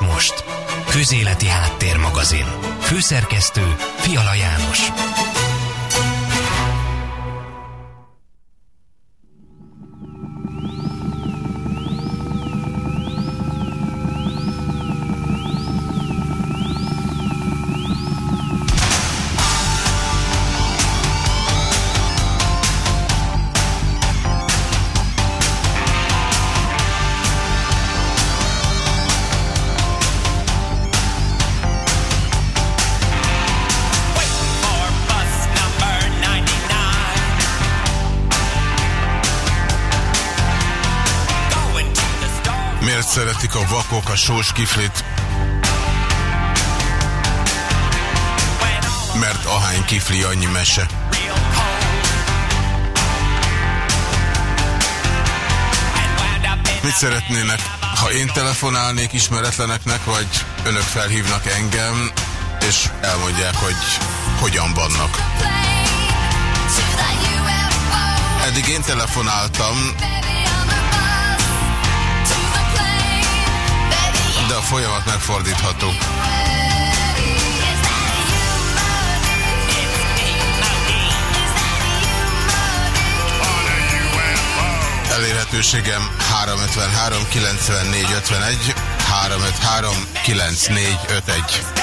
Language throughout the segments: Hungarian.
most. Közéleti Háttérmagazin. Főszerkesztő Fiala János. Vakok a sós kiflit. Mert ahány kifli, annyi mese. Mit szeretnének? Ha én telefonálnék ismeretleneknek, vagy önök felhívnak engem, és elmondják, hogy hogyan vannak. Eddig én telefonáltam, a folyamat megfordítható. Elérhetőségem 353 94 51 353 94 51.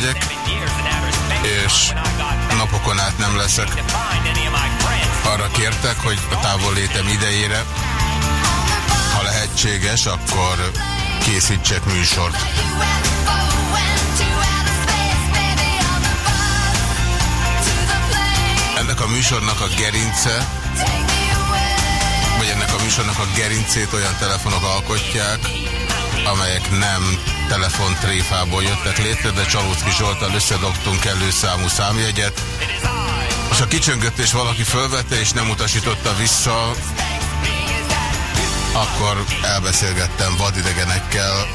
megyek, és napokon át nem leszek. Arra kértek, hogy a távol létem idejére, ha lehetséges, akkor készítsek műsort. Ennek a műsornak a gerince, vagy ennek a műsornak a gerincét olyan telefonok alkotják, amelyek nem telefontréfából jöttek létre, de Csalócki Zsoltal összedobtunk előszámú számjegyet. És ha kicsöngött és valaki fölvette és nem utasította vissza, akkor elbeszélgettem vadidegenekkel.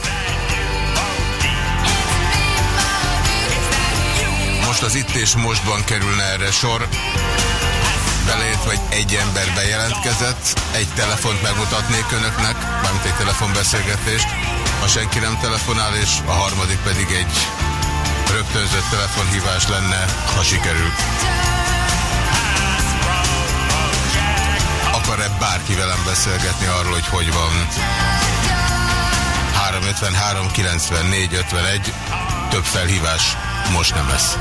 Most az itt és mostban kerülne erre sor belét, vagy egy ember bejelentkezett, egy telefont megmutatnék önöknek, mármint egy telefonbeszélgetést, ha senki nem telefonál, és a harmadik pedig egy rögtönzött telefonhívás lenne, ha sikerül. Akar-e bárki velem beszélgetni arról, hogy hogy van? 353 94 51 több felhívás most nem lesz.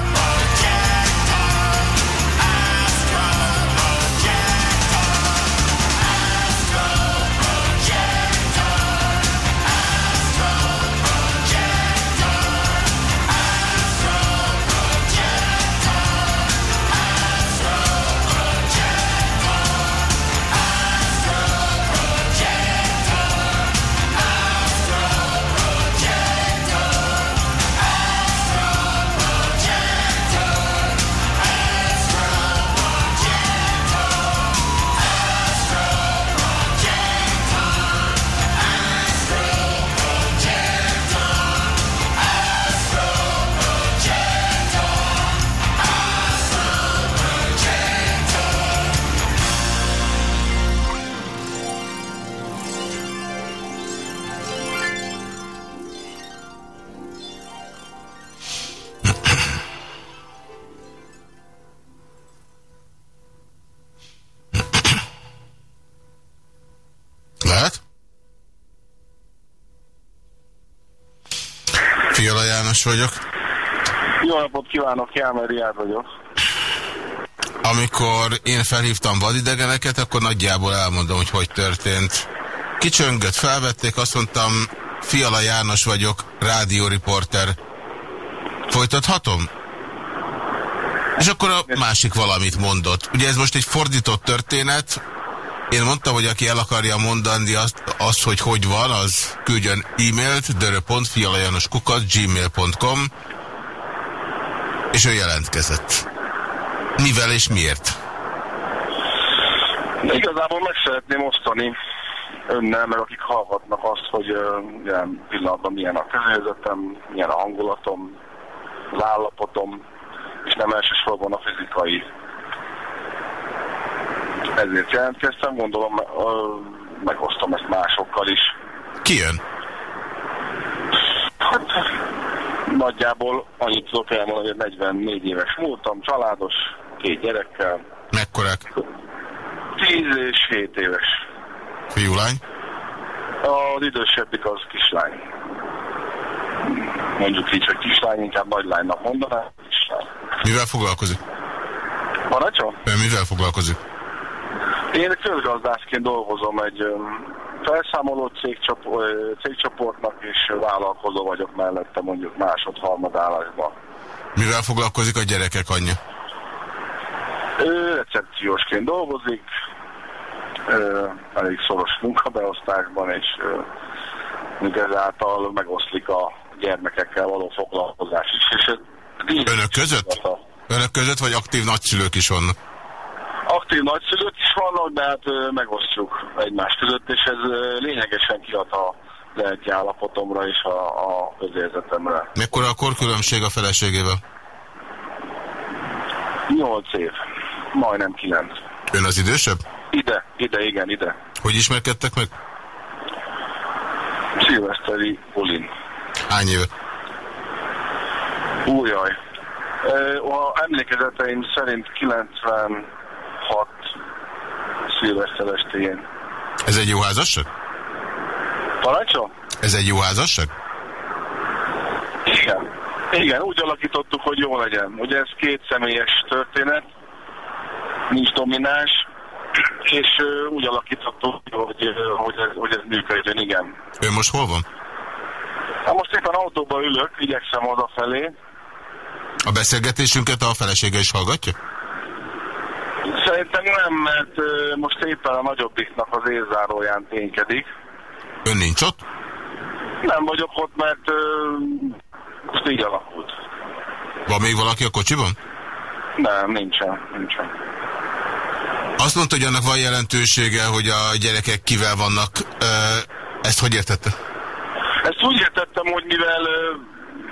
János vagyok. Jó napot kívánok, Jámer Riád vagyok. Amikor én felhívtam vadidegeneket, akkor nagyjából elmondom, hogy hogy történt. Kicsöngött, felvették, azt mondtam, Fiala János vagyok, rádióriporter. Folytathatom? És akkor a másik valamit mondott. Ugye ez most egy fordított történet. Én mondtam, hogy aki el akarja mondani azt, azt hogy hogy van, az küldjön e-mailt dörö.fialajanoskukat gmail.com és ő jelentkezett. Mivel és miért? Igazából meg szeretném osztani önnel, meg akik hallgatnak azt, hogy uh, pillanatban milyen a közérzetem, milyen a hangulatom, az állapotom, és nem elsősorban a fizikai. Ezért jelentkeztem, gondolom megosztom ezt másokkal is. Ki jön? Hát nagyjából annyit tudok elmondani, hogy 44 éves múltam, családos, két gyerekkel. Mekkorák? 10 és 7 éves. Fiú, lány? Az idősebbik az kislány. Mondjuk így, hogy kislány, inkább nagylánynak mondanám. Kislány. Mivel foglalkozik? Parancsom? Ön mivel foglalkozik? Én közgazdászként dolgozom egy felszámoló cégcsoport, cégcsoportnak, és vállalkozó vagyok mellette mondjuk másod-harmad állásban. Mivel foglalkozik a gyerekek anyja? Ő recepciósként dolgozik, ö, elég szoros munkabeosztásban, és ö, ezáltal megoszlik a gyermekekkel való foglalkozás is. És ez Önök között? Önök között, vagy aktív nagyszülők is vannak? Aktív nagyszülők is vannak, de hát megosztjuk egymás között, és ez lényegesen kihat a lelki állapotomra és a, a közérzetemre. Mekkora a korkülönbség a feleségével? 8 év, majdnem 9. Ön az idősebb? Ide, ide, igen, ide. Hogy ismerkedtek meg? Szilveszteri Ulin. Hány éve? Újjaj. A emlékezeteim szerint 96 szilveszter estéjén. Ez egy jó házasság? Parancsom? Ez egy jó házasság? Igen. Igen, úgy alakítottuk, hogy jó legyen. Ugye ez két személyes történet, nincs domináns, és úgy alakítottuk, hogy, hogy, ez, hogy ez működjön, igen. Ön most hol van? Hát most éppen autóba ülök, igyekszem odafelé. A beszélgetésünket a felesége is hallgatja? Szerintem nem, mert most éppen a nagyobbiknak az érzáróján ténykedik. Ön nincs ott? Nem vagyok ott, mert most így alakult. Van még valaki a kocsiban? Nem, nincsen, nincsen. Azt mondta, hogy annak van jelentősége, hogy a gyerekek kivel vannak. Ezt hogy értette? Ezt úgy értettem, hogy mivel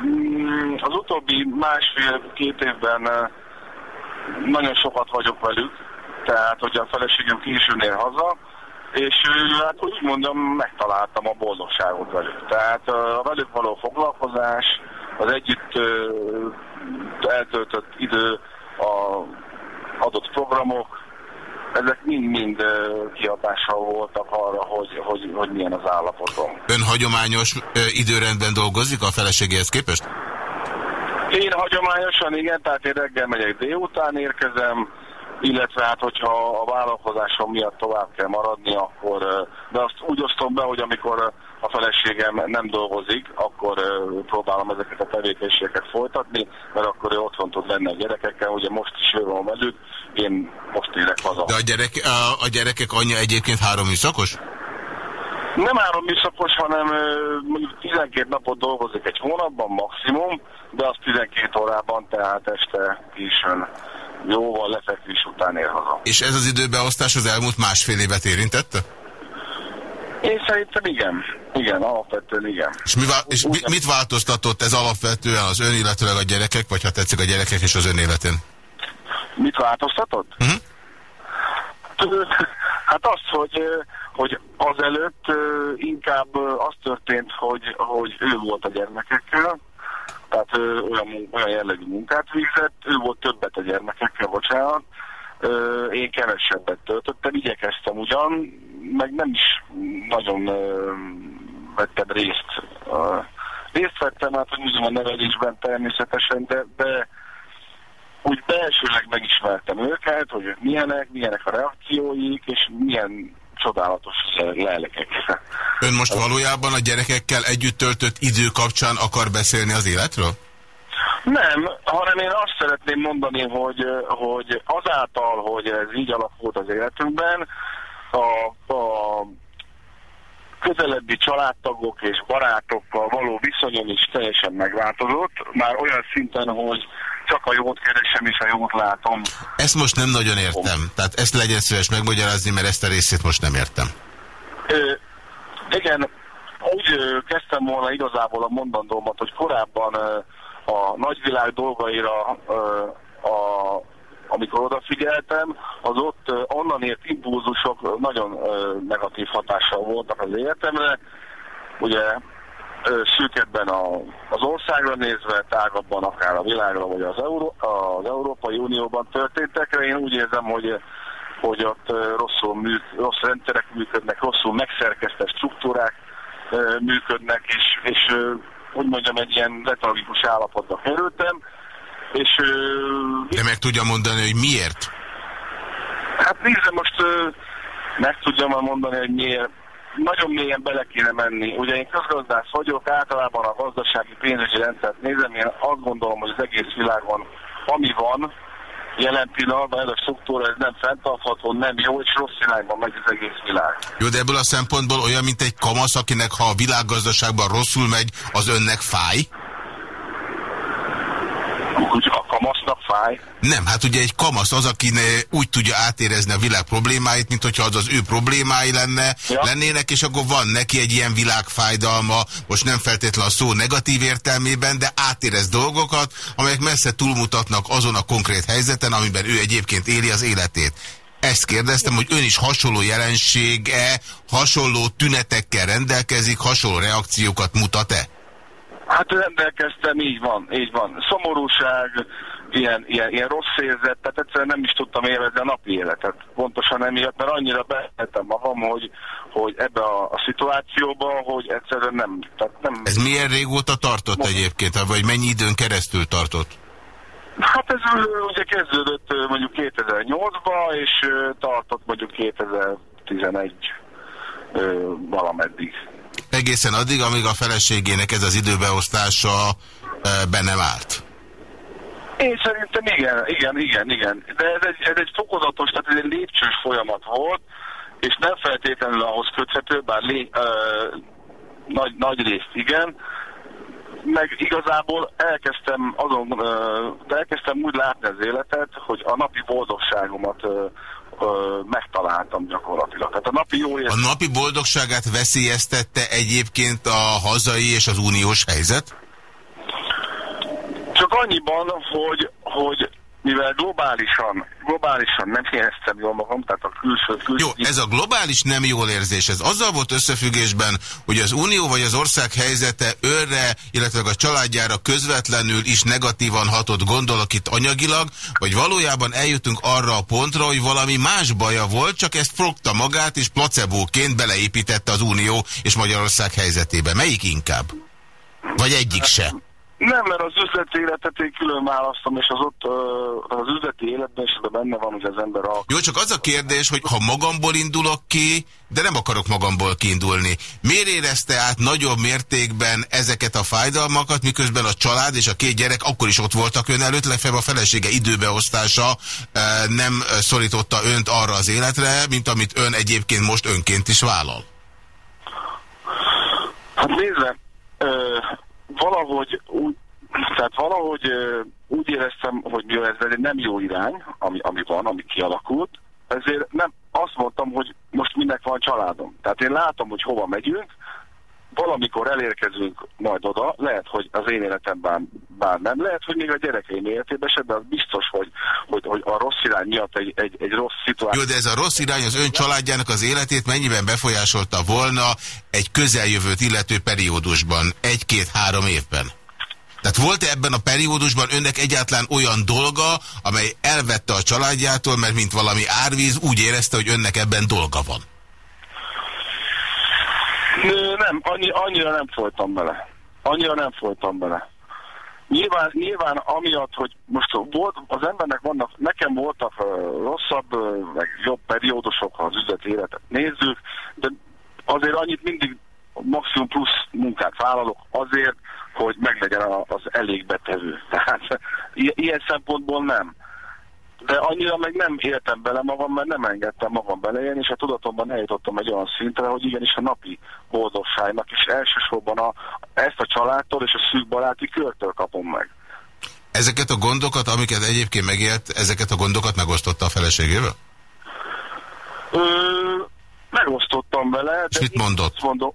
mm, az utóbbi másfél-két évben nagyon sokat vagyok velük, tehát hogy a feleségem későn ér haza, és hát úgy mondom, megtaláltam a boldogságot velük. Tehát a velük való foglalkozás, az együtt eltöltött idő, a adott programok, ezek mind-mind ö, kihatással voltak arra, hogy, hogy, hogy milyen az állapotom. Ön hagyományos időrendben dolgozik a feleségéhez képest? Én hagyományosan igen, tehát én reggel megyek délután érkezem, illetve hát hogyha a vállalkozásom miatt tovább kell maradni, akkor, de azt úgy osztom be, hogy amikor a feleségem nem dolgozik, akkor próbálom ezeket a tevékenységeket folytatni, mert akkor ő otthon tud lenni a gyerekekkel, ugye most is ő van velük, én most érek haza. De a, gyerek, a, a gyerekek anyja egyébként három műszakos? Nem három műszakos, hanem mondjuk 12 napot dolgozik egy hónapban maximum, de az 12 órában, tehát este későn jóval lefekvés után ér haza. És ez az időbeosztás az elmúlt másfél évet érintette? Én szerintem igen. Igen, alapvetően igen. És, mi, vá- és mi, mit változtatott ez alapvetően az ön, illetőleg a gyerekek, vagy ha tetszik a gyerekek és az ön életén? Mit változtatott? Mhm. Hát az, hogy, hogy azelőtt inkább az történt, hogy, hogy ő volt a gyermekekkel, tehát olyan, olyan jellegű munkát végzett, ő volt többet a gyermekekkel, bocsánat, én kevesebbet töltöttem, igyekeztem ugyan, meg nem is nagyon vettem részt részt vettem, hát a nevelésben természetesen, de, de úgy belsőleg megismertem őket, hogy ők milyenek, milyenek a reakcióik, és milyen csodálatos lelkek. Ön most valójában a gyerekekkel együtt töltött idő kapcsán akar beszélni az életről? Nem, hanem én azt szeretném mondani, hogy, hogy azáltal, hogy ez így alakult az életünkben, a, a közelebbi családtagok és barátokkal való viszonyom is teljesen megváltozott. Már olyan szinten, hogy csak a jót keresem és a jót látom. Ezt most nem nagyon értem. Tehát ezt legyen szíves megmagyarázni, mert ezt a részét most nem értem. Ö, igen, úgy kezdtem volna igazából a mondandómat, hogy korábban a nagyvilág dolgaira a amikor odafigyeltem, az ott onnan ért impulzusok nagyon negatív hatással voltak az életemre. Ugye szűkebben az országra nézve, tágabban akár a világra, vagy az, Euró, az Európai Unióban történtekre. Én úgy érzem, hogy, hogy ott rosszul műk, rossz rendszerek működnek, rosszul megszerkesztett struktúrák működnek, és, és úgy mondjam, egy ilyen letargikus állapotba kerültem. És, De meg tudja mondani, hogy miért? Hát nézze, most meg tudjam mondani, hogy miért nagyon mélyen bele kéne menni. Ugye én közgazdász vagyok, általában a gazdasági pénzügyi rendszert nézem, én azt gondolom, hogy az egész világon, ami van, jelen pillanatban ez a struktúra ez nem fenntartható, nem jó, és rossz irányban megy az egész világ. Jó, de ebből a szempontból olyan, mint egy kamasz, akinek ha a világgazdaságban rosszul megy, az önnek fáj? Úgy a kamasznak fáj? Nem, hát ugye egy kamasz az, aki úgy tudja átérezni a világ problémáit, mint hogyha az az ő problémái lenne, ja. lennének, és akkor van neki egy ilyen világfájdalma, most nem feltétlenül a szó negatív értelmében, de átérez dolgokat, amelyek messze túlmutatnak azon a konkrét helyzeten, amiben ő egyébként éli az életét. Ezt kérdeztem, hogy ön is hasonló jelensége, hasonló tünetekkel rendelkezik, hasonló reakciókat mutat-e? Hát rendelkeztem, így van, így van. Szomorúság, ilyen, ilyen, ilyen rossz érzet, tehát egyszerűen nem is tudtam élvezni a napi életet. Pontosan emiatt, mert annyira behetem magam, hogy, hogy ebbe a, a szituációba, hogy egyszerűen nem, tehát nem... Ez milyen régóta tartott Most... egyébként, vagy mennyi időn keresztül tartott? Hát ez ugye kezdődött mondjuk 2008-ban, és tartott mondjuk 2011 valameddig. Egészen addig, amíg a feleségének ez az időbeosztása be nem állt. Én szerintem igen, igen, igen, igen. De ez egy, ez egy fokozatos, tehát ez egy lépcsős folyamat volt, és nem feltétlenül ahhoz köthető, bár lé, ö, nagy, nagy részt igen, meg igazából elkezdtem azon, ö, elkezdtem úgy látni az életet, hogy a napi boldogságomat ö, ö, megtaláltam gyakorlatilag. Tehát a napi jó A napi boldogságát veszélyeztette egyébként a hazai és az uniós helyzet? Csak annyiban, hogy, hogy mivel globálisan, globálisan nem éreztem jól magam, tehát a külső, külső... Jó, ez a globális nem jól érzés, ez azzal volt összefüggésben, hogy az Unió vagy az ország helyzete őre, illetve a családjára közvetlenül is negatívan hatott, gondolok itt anyagilag, vagy valójában eljutunk arra a pontra, hogy valami más baja volt, csak ezt fogta magát, és placebóként beleépítette az Unió és Magyarország helyzetébe. Melyik inkább? Vagy egyik se? Nem, mert az üzleti életet én külön választom, és az ott az üzleti életben is benne van, hogy az ember a... Jó, csak az a kérdés, hogy ha magamból indulok ki, de nem akarok magamból kiindulni. Miért érezte át nagyobb mértékben ezeket a fájdalmakat, miközben a család és a két gyerek akkor is ott voltak ön előtt, legfeljebb a felesége időbeosztása nem szorította önt arra az életre, mint amit ön egyébként most önként is vállal? Hát nézze, valahogy úgy, tehát valahogy úgy éreztem, hogy mi ez egy nem jó irány, ami, ami van, ami kialakult, ezért nem azt mondtam, hogy most minek van családom. Tehát én látom, hogy hova megyünk, valamikor elérkezünk majd oda, lehet, hogy az én életemben bár nem, lehet, hogy még a gyerekeim életében se, de az biztos, hogy, hogy, hogy a rossz irány miatt egy, egy, egy rossz szituáció. Jó, de ez a rossz irány az ön családjának az életét mennyiben befolyásolta volna egy közeljövőt illető periódusban, egy-két-három évben? Tehát volt-e ebben a periódusban önnek egyáltalán olyan dolga, amely elvette a családjától, mert mint valami árvíz úgy érezte, hogy önnek ebben dolga van? Nem, annyi, annyira nem folytam bele. Annyira nem folytam bele. Nyilván, nyilván amiatt, hogy most volt, az embernek vannak, nekem voltak uh, rosszabb, uh, meg jobb periódusok, ha az üzleti életet nézzük, de azért annyit mindig maximum plusz munkát vállalok azért, hogy meglegyen az elég betevő. Tehát ilyen szempontból nem. De annyira meg nem éltem bele magam, mert nem engedtem magam beleélni, és a tudatomban eljutottam egy olyan szintre, hogy igenis a napi boldogságnak is elsősorban a, ezt a családtól és a szűk baráti körtől kapom meg. Ezeket a gondokat, amiket egyébként megélt, ezeket a gondokat megosztotta a feleségével? Ö, megosztottam vele. És mit mondott? Mondom,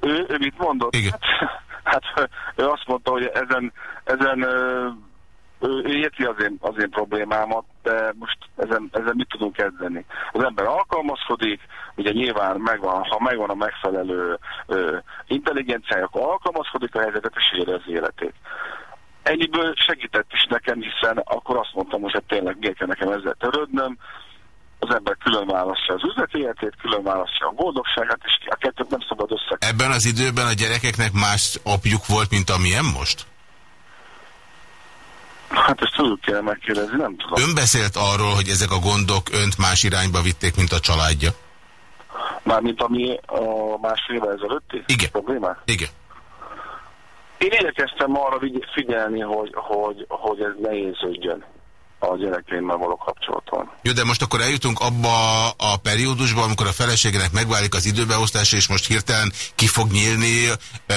ő, ő mit mondott? Igen. Hát, hát ő azt mondta, hogy ezen, ezen ő, ő érti az én, az én problémámat, de most ezen, ezen mit tudunk kezdeni? Az ember alkalmazkodik, ugye nyilván megvan, ha megvan a megfelelő ö, intelligenciája, akkor alkalmazkodik a helyzetet és éri az életét. Ennyiből segített is nekem, hiszen akkor azt mondtam, hogy hát tényleg miért kell nekem ezzel törődnöm, az ember külön választja az üzleti életét, külön választja a boldogságát, és a kettőt nem szabad össze. Ebben az időben a gyerekeknek más apjuk volt, mint amilyen most? Hát ezt tudjuk kell megkérdezni, nem tudom. Ön beszélt arról, hogy ezek a gondok önt más irányba vitték, mint a családja? Mármint ami a másfél évvel ezelőtti Igen. problémák? Igen. Én igyekeztem arra figyelni, hogy, hogy, hogy ez ne érződjön a gyerekeimmel való kapcsolaton. Jó, de most akkor eljutunk abba a periódusba, amikor a feleségének megválik az időbeosztása, és most hirtelen ki fog nyílni,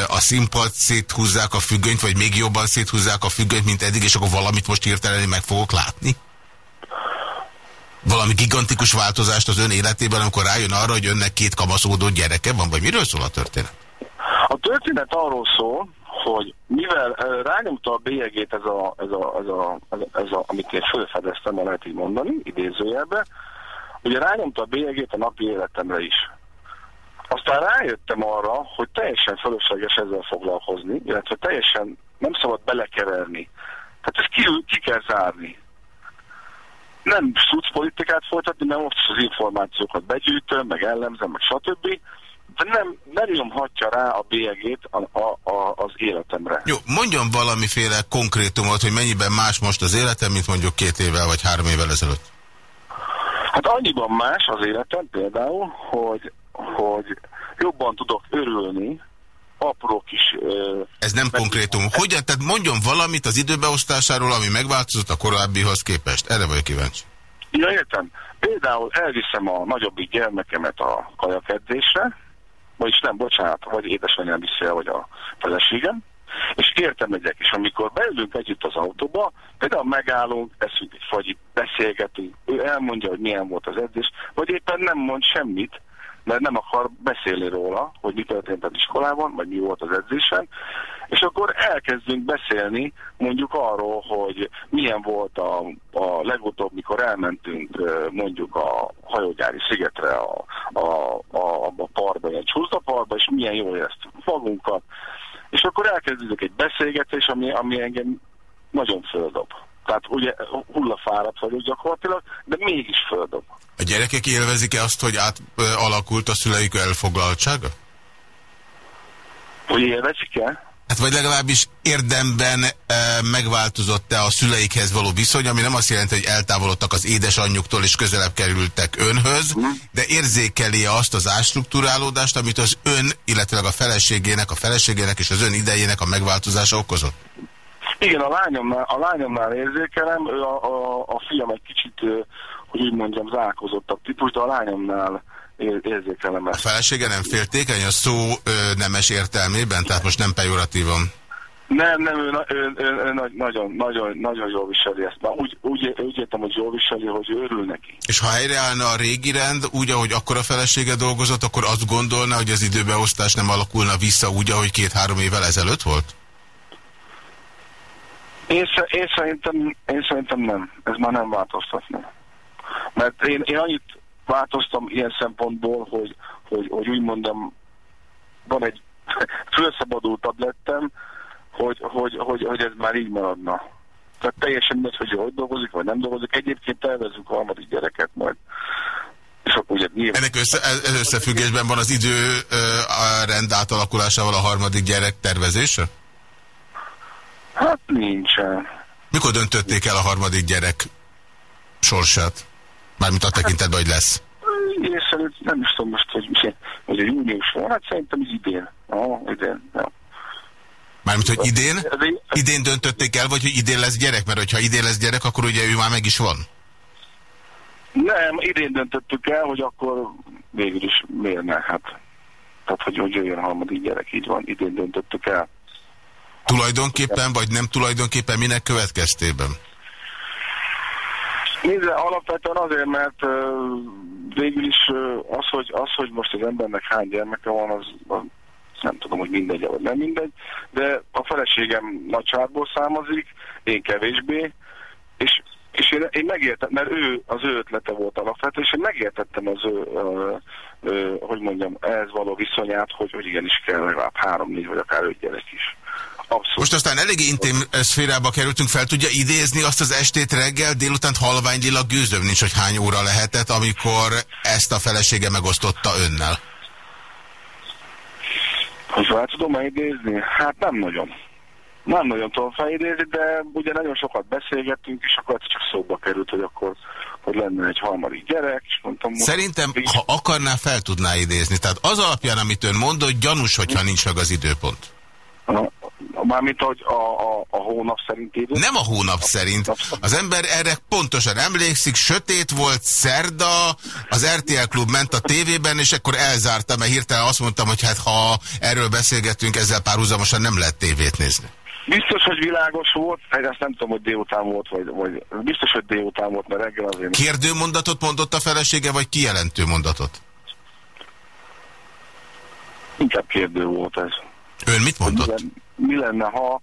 a színpad széthúzzák a függönyt, vagy még jobban széthúzzák a függönyt, mint eddig, és akkor valamit most hirtelen meg fogok látni? Valami gigantikus változást az ön életében, amikor rájön arra, hogy önnek két kamaszódó gyereke van, vagy miről szól a történet? A történet arról szól, hogy mivel rányomta a bélyegét ez a, ez a, ez a, ez a, amit én fölfedeztem, lehet így mondani, idézőjelbe, ugye rányomta a bélyegét a napi életemre is. Aztán rájöttem arra, hogy teljesen fölösleges ezzel foglalkozni, illetve teljesen nem szabad belekeverni. Tehát ezt ki, ki kell zárni. Nem tudsz politikát folytatni, mert most az információkat begyűjtöm, meg ellenzem, meg stb de nem, nem nyomhatja rá a bélyegét a, a, a, az életemre. Jó, mondjon valamiféle konkrétumot, hogy mennyiben más most az életem, mint mondjuk két évvel vagy három évvel ezelőtt. Hát annyiban más az életem például, hogy, hogy jobban tudok örülni, apró kis... Uh, Ez nem konkrétum. Hogyan? Tehát mondjon valamit az időbeosztásáról, ami megváltozott a korábbihoz képest. Erre vagyok kíváncsi. Ja, értem. Például elviszem a nagyobbik gyermekemet a kajakedzésre, vagyis nem, bocsánat, vagy édesanyám vissza, vagy a feleségem, és értem megyek, és amikor beülünk együtt az autóba, például megállunk, eszünk egy fagyit, beszélgetünk, ő elmondja, hogy milyen volt az edzés, vagy éppen nem mond semmit, mert nem akar beszélni róla, hogy mi történt az iskolában, vagy mi volt az edzésen, és akkor elkezdünk beszélni mondjuk arról, hogy milyen volt a, a legutóbb, mikor elmentünk mondjuk a hajógyári szigetre a, a, a, a parba, egy csúszdaparba, és milyen jól éreztük magunkat, és akkor elkezdődök egy beszélgetés, ami, ami engem nagyon földob. Tehát ugye hullafáradt vagyok gyakorlatilag, de mégis földob. A gyerekek élvezik-e azt, hogy átalakult a szüleik elfoglaltsága? Hogy élvezik-e? Hát vagy legalábbis érdemben e, megváltozott-e a szüleikhez való viszony, ami nem azt jelenti, hogy eltávolodtak az édesanyjuktól és közelebb kerültek önhöz, mm. de érzékeli azt az ástruktúrálódást, amit az ön, illetve a feleségének, a feleségének és az ön idejének a megváltozása okozott? Igen, a lányomnál, a lányomnál érzékelem, a, a, a fiam egy kicsit, hogy úgy mondjam, zárkozottabb típus, de a lányomnál érzékelem ezt. A felesége nem féltékeny a szó ö, nemes értelmében, tehát most nem pejoratívan? Nem, nem, ő, ő, ő, ő nagyon, nagyon, nagyon jól viseli ezt. Már úgy, úgy, úgy értem, hogy jól viseli, hogy örül neki. És ha helyreállna a régi rend, úgy, ahogy akkor a felesége dolgozott, akkor azt gondolna, hogy az időbeosztás nem alakulna vissza úgy, ahogy két-három évvel ezelőtt volt? Én, én, szerintem, én szerintem nem. Ez már nem változtatna. Mert én, én annyit változtam ilyen szempontból, hogy, hogy, hogy úgy mondom, van egy fölszabadultabb lettem, hogy, hogy, hogy, hogy ez már így maradna. Tehát teljesen mindegy, hogy hogy dolgozik, vagy nem dolgozik. Egyébként tervezünk a harmadik gyereket majd. És akkor ugye Nyilván. Ennek össze, ez összefüggésben van az idő a rend átalakulásával a harmadik gyerek tervezése? Hát nincsen. Mikor döntötték el a harmadik gyerek sorsát? Mármint a tekintetben, hogy lesz. Én szerint nem is tudom most, hogy, hogy június van. Hát szerintem idén. Ah, idén, ja. Mármint, hogy idén? Idén döntötték el, vagy hogy idén lesz gyerek? Mert hogyha idén lesz gyerek, akkor ugye ő már meg is van. Nem, idén döntöttük el, hogy akkor végül is miért ne, hát. Tehát, hogy, hogy jöjjön a harmadik gyerek, így van, idén döntöttük el. Tulajdonképpen, vagy nem tulajdonképpen, minek következtében? Nézze, alapvetően azért, mert végül is az, hogy, az, hogy most az embernek hány gyermeke van, az, az nem tudom, hogy mindegy, vagy nem mindegy, de a feleségem nagy családból származik, én kevésbé, és és én, én megértem, mert ő, az ő ötlete volt alapvető, és én megértettem az ő, ö, ö, hogy mondjam, ehhez való viszonyát, hogy, hogy igenis kell legalább három, négy vagy akár öt gyerek is. Abszolút. Most aztán eléggé intim szférába kerültünk, fel tudja idézni azt az estét reggel, délután halvány lila gőzöm nincs, hogy hány óra lehetett, amikor ezt a felesége megosztotta önnel. Hogy fel tudom idézni? Hát nem nagyon. Nem nagyon tudom felidézni, de ugye nagyon sokat beszélgettünk, és akkor csak szóba került, hogy akkor hogy lenne egy harmadik gyerek, és mondtam... Szerintem, ha akarná, fel tudná idézni. Tehát az alapján, amit ön mondott, gyanús, hogyha nincs meg az időpont. Mármint, hogy a, a, a hónap szerint idő? Nem a hónap szerint. Az ember erre pontosan emlékszik, sötét volt, szerda, az RTL klub ment a tévében, és akkor elzártam, mert hirtelen azt mondtam, hogy hát ha erről beszélgetünk, ezzel párhuzamosan nem lehet tévét nézni. Biztos, hogy világos volt, ezt nem tudom, hogy délután volt, vagy, vagy biztos, hogy délután volt, mert reggel azért... Kérdő mondatot mondott a felesége, vagy kijelentő mondatot? Inkább kérdő volt ez. Ön mit mondott? Mi lenne, mi lenne ha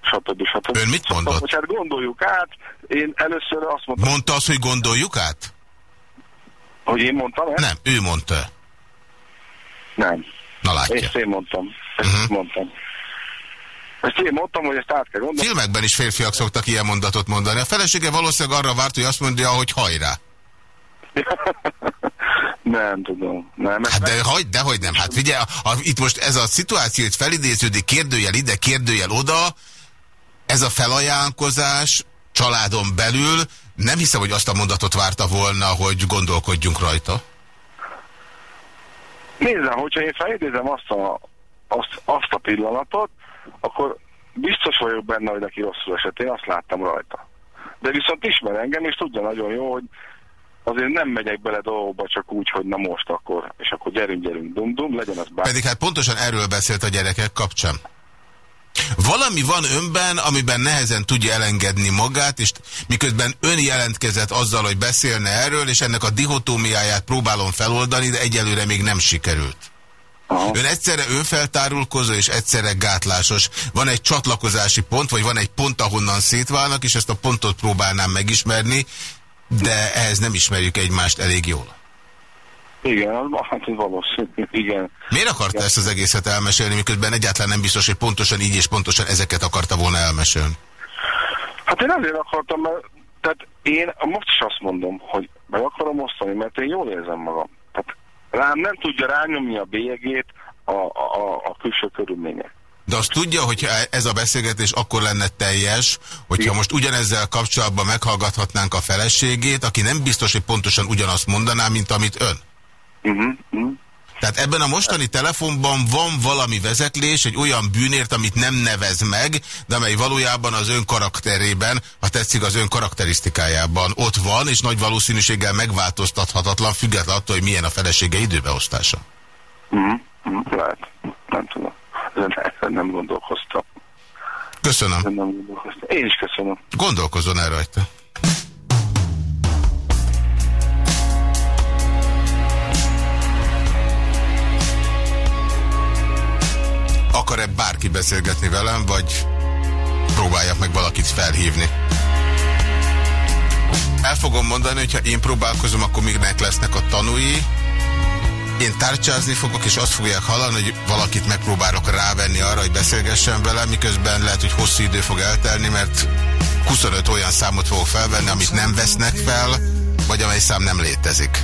stb. stb. Ön mit mondott? Hogy hát gondoljuk át, én először azt mondtam... Mondta azt, hogy gondoljuk át? Hogy én mondtam -e? Nem, ő mondta. Nem. Na látja. Ezt én mondtam. Ezt uh mhm. -huh. mondtam. Ezt én mondtam, hogy ezt át kell gondolni. Filmekben is férfiak szoktak ilyen mondatot mondani. A felesége valószínűleg arra várt, hogy azt mondja, hogy hajrá. nem tudom. Nem, hát de, hogy, de hogy nem. Hát figyelj, ha itt most ez a szituáció itt felidéződik, kérdőjel ide, kérdőjel oda, ez a felajánlkozás családon belül, nem hiszem, hogy azt a mondatot várta volna, hogy gondolkodjunk rajta. Nézze, hogyha én felidézem azt a, azt, azt a pillanatot, akkor biztos vagyok benne, hogy neki rosszul esett. Én azt láttam rajta. De viszont ismer engem, és tudja nagyon jó, hogy azért nem megyek bele dolgokba csak úgy, hogy na most akkor, és akkor gyerünk, gyerünk, dum-dum, legyen az bár. Pedig hát pontosan erről beszélt a gyerekek kapcsán. Valami van önben, amiben nehezen tudja elengedni magát, és miközben ön jelentkezett azzal, hogy beszélne erről, és ennek a dihotómiáját próbálom feloldani, de egyelőre még nem sikerült. Aha. Ön egyszerre önfeltárulkozó és egyszerre gátlásos. Van egy csatlakozási pont, vagy van egy pont, ahonnan szétválnak, és ezt a pontot próbálnám megismerni, de ehhez nem ismerjük egymást elég jól. Igen, hát ez valószínű, igen. Miért akarta igen. ezt az egészet elmesélni, miközben egyáltalán nem biztos, hogy pontosan így és pontosan ezeket akarta volna elmesélni? Hát én azért akartam, mert tehát én most is azt mondom, hogy meg akarom osztani, mert én jól érzem magam. Tehát rám nem tudja rányomni a bélyegét a, a, a külső körülmények. De azt tudja, hogy ez a beszélgetés akkor lenne teljes, hogyha Igen. most ugyanezzel kapcsolatban meghallgathatnánk a feleségét, aki nem biztos, hogy pontosan ugyanazt mondaná, mint amit ön. Uh -huh. Uh -huh. Tehát ebben a mostani telefonban van valami vezeklés, egy olyan bűnért, amit nem nevez meg, de amely valójában az ön karakterében, ha tetszik az ön karakterisztikájában ott van, és nagy valószínűséggel megváltoztathatatlan, függetlenül attól, hogy milyen a felesége időbeosztása. Uh -huh. Lehet. Nem tudom. Ezen nem gondolkoztam. Köszönöm. Nem gondolkoztam. Én is köszönöm. Gondolkozzon el rajta. Akar-e bárki beszélgetni velem, vagy próbáljak meg valakit felhívni? El fogom mondani, hogyha én próbálkozom, akkor még lesznek a tanúi, én tárcsázni fogok, és azt fogják hallani, hogy valakit megpróbálok rávenni arra, hogy beszélgessen vele, miközben lehet, hogy hosszú idő fog eltelni, mert 25 olyan számot fogok felvenni, amit nem vesznek fel, vagy amely szám nem létezik.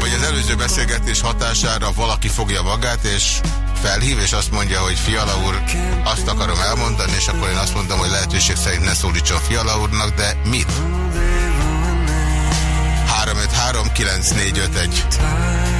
Vagy az előző beszélgetés hatására valaki fogja magát, és felhív, és azt mondja, hogy Fiala úr, azt akarom elmondani, és akkor én azt mondom, hogy lehetőség szerint ne szólítson Fiala úrnak, de mit? 353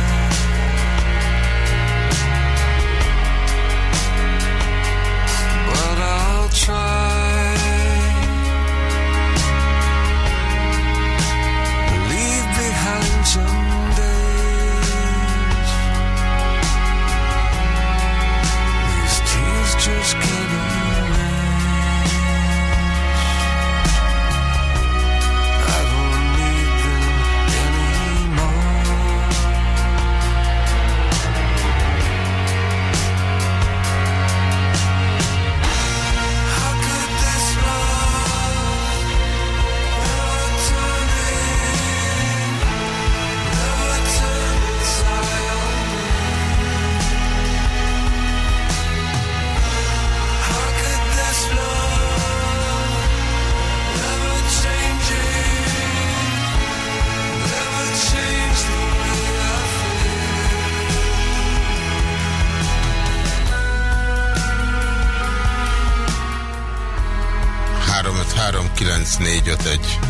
9451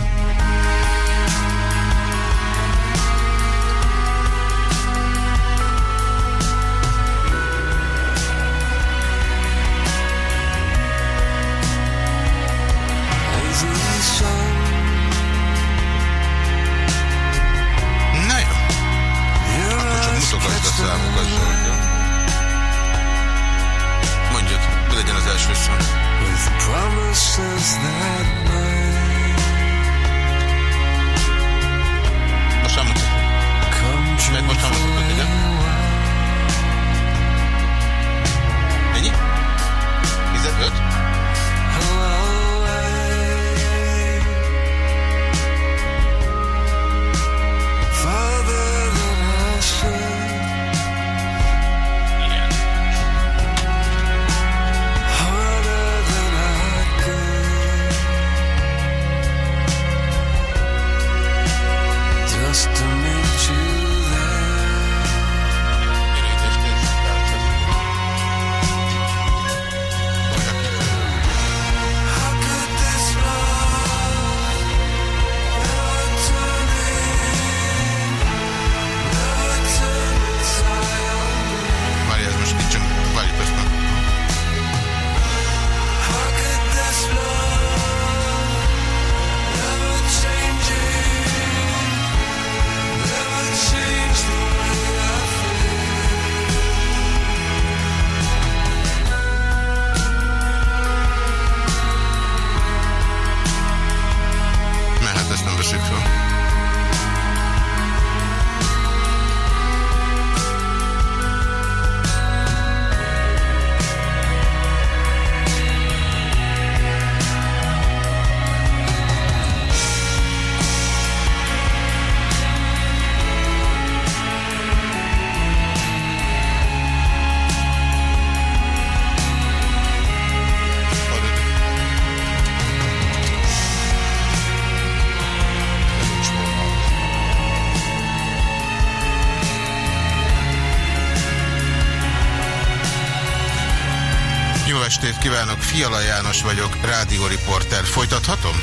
Fiala János vagyok, rádióriporter. Folytathatom?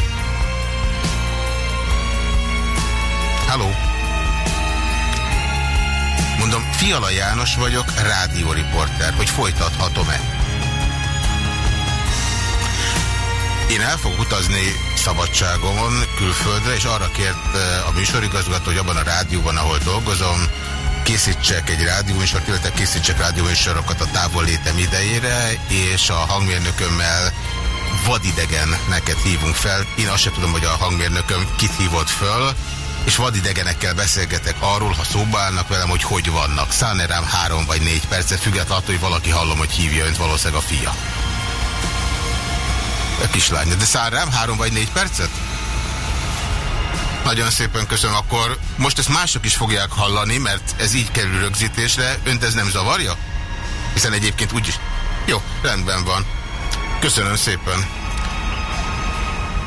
Halló? Mondom, Fiala János vagyok, rádióriporter. Hogy folytathatom-e? Én el fogok utazni szabadságomon külföldre, és arra kért eh, a műsorigazgató, hogy abban a rádióban, ahol dolgozom, készítsek egy rádióműsort, illetve készítsek rádióműsorokat a távol létem idejére, és a hangmérnökömmel vadidegen neked hívunk fel. Én azt sem tudom, hogy a hangmérnököm kit hívott föl, és vadidegenekkel beszélgetek arról, ha szóba állnak velem, hogy hogy vannak. Szállne rám három vagy négy percet, függetlenül attól, hogy valaki hallom, hogy hívja önt valószínűleg a fia. A kislánya. De száll rám három vagy négy percet? Nagyon szépen köszönöm. Akkor most ezt mások is fogják hallani, mert ez így kerül rögzítésre. Önt ez nem zavarja? Hiszen egyébként úgyis... Jó, rendben van. Köszönöm szépen.